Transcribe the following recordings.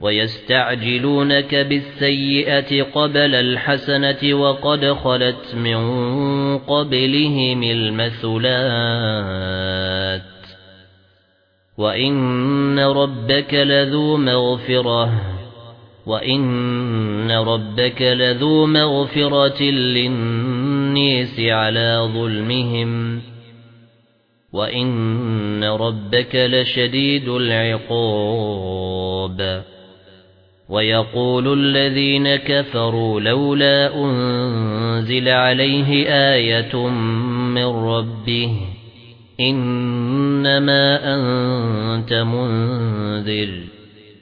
وَيَسْتَعْجِلُونَكَ بِالسَّيِّئَةِ قَبْلَ الْحَسَنَةِ وَقَدْ خَلَتْ مِنْ قَبْلِهِمُ الْمَثُلَاتُ. وَإِنَّ رَبَّكَ لَذُو مَغْفِرَةٍ وَإِنَّ رَبَّكَ لَذُو مَغْفِرَةٍ لِلنَّاسِ عَلَى ظُلْمِهِمْ. وَإِنَّ رَبَّكَ لَشَدِيدُ الْعِقَابِ. وَيَقُولُ الَّذِينَ كَفَرُوا لَوْلَا أُنْزِلَ عَلَيْهِ آيَةٌ مِّن رَّبِّهِ إِنَّمَا أَنتَ مُنذِرٌ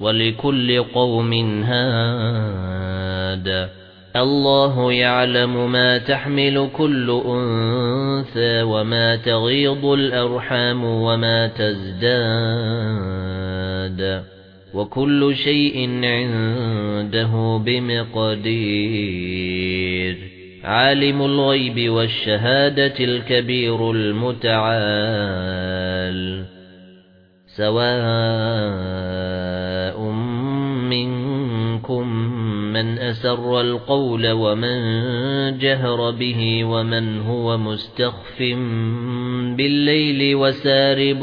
وَلِكُلِّ قَوْمٍ هَادٍ. الله يعلم ما تحمل كل أنثى وما تغيض الأرحام وما تزداد. وكل شيء عنده بمقدير. عالم الغيب والشهادة الكبير المتعال. سواء منكم من أسر القول ومن جهر به ومن هو مستخف بالليل وسارب